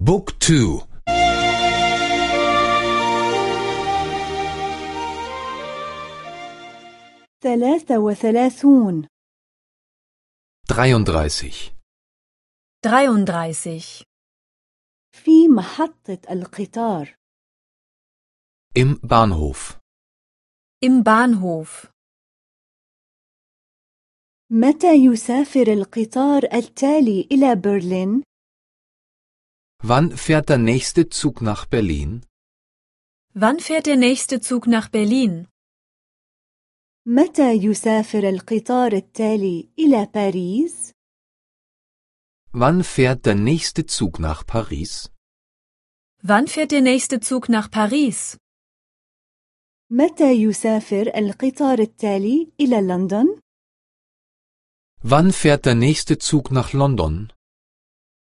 بوك تو ثلاثة وثلاثون 33 33. في محطة القطار Im Bahnhof. Im Bahnhof. متى يسافر القطار التالي إلى برلين؟ Wann fährt der nächste Zug nach Berlin? Wann fährt der nächste Zug nach Berlin? متى يسافر القطار التالي إلى باريس؟ Wann fährt der nächste Zug nach Paris? Wann fährt der nächste Zug nach Paris? متى يسافر القطار التالي إلى لندن؟ Wann fährt der nächste Zug nach London?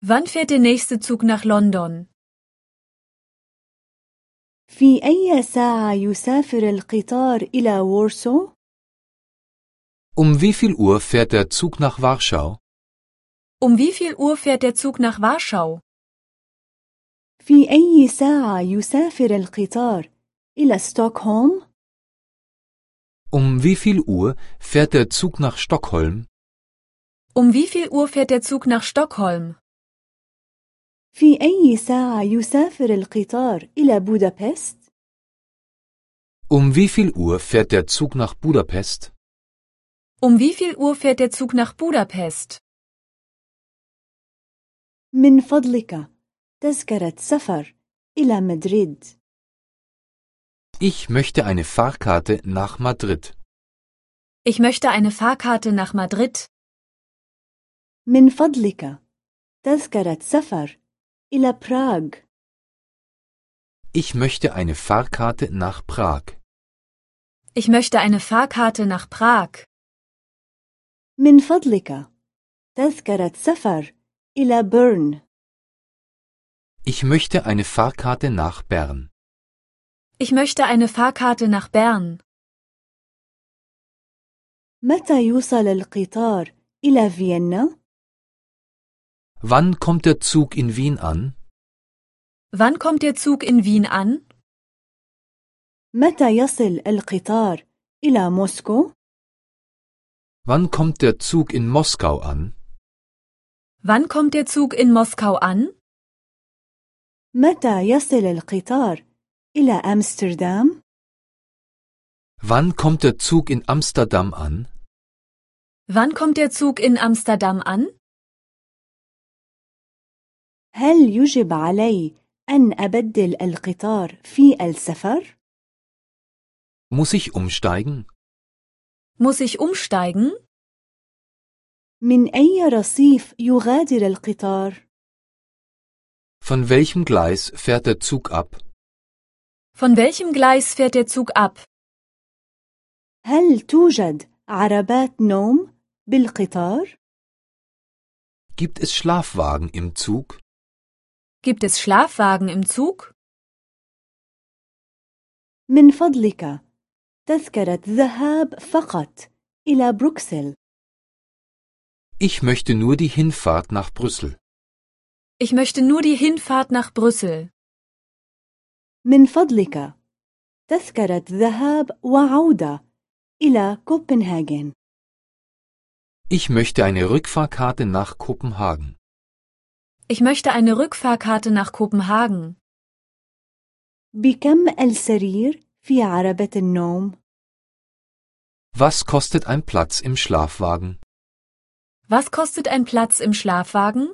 Wann fährt der nächste Zug nach London? في أي ساعة يسافر القطار إلى وورسو؟ Um wie viel Uhr fährt der Zug nach Warschau? Um wie viel Uhr fährt der Zug nach Warschau? في أي ساعة يسافر القطار إلى ستوكهولم؟ Um wie viel Uhr fährt der Zug nach Stockholm? Um wie viel Uhr fährt der Zug nach Stockholm? في أي ساعة يسافر القطار إلى بودابست؟ Um wie viel Uhr fährt der Zug nach Budapest? Um wie viel Uhr fährt der Zug nach Budapest? من فضلك تذكرة سفر إلى مدريد Ich möchte eine Fahrkarte nach Madrid. Ich möchte eine Fahrkarte nach Madrid. من فضلك تذكرة سفر إلى براغ Ich möchte eine Fahrkarte nach Prag. Ich möchte eine Fahrkarte nach Prag. من فضلك تذكرة سفر إلى بيرن Ich möchte eine Fahrkarte nach Bern. Ich möchte eine Fahrkarte nach Bern. متى يوصل القطار إلى فيينا؟ Wann kommt der Zug in Wien an? Wann kommt der Zug in Wien an? متى يصل القطار إلى موسكو؟ Wann kommt der Zug in Moskau an? Wann kommt der Zug in Moskau an? متى يصل القطار إلى أمستردام؟ Wann kommt der Zug in Amsterdam an? Wann kommt der Zug in Amsterdam an? هل يجب علي أن أبدل القطار في السفر؟ Muss ich umsteigen? Muss ich umsteigen? من أي رصيف يغادر القطار؟ Von welchem Gleis fährt der Zug ab? Von welchem Gleis fährt der Zug ab? هل توجد عربات نوم بالقطار؟ Gibt es Schlafwagen im Zug? Gibt es Schlafwagen im Zug? من فضلك تذكرة ذهاب فقط إلى بروكسل Ich möchte nur die Hinfahrt nach Brüssel. Ich möchte nur die Hinfahrt nach Brüssel. من فضلك تذكرة ذهاب وعودة إلى كوبنهاجن Ich möchte eine Rückfahrkarte nach Kopenhagen. Ich möchte eine Rückfahrkarte nach Kopenhagen. بكم السرير في عربة النوم؟ Was kostet ein Platz im Schlafwagen? Was kostet ein Platz im Schlafwagen?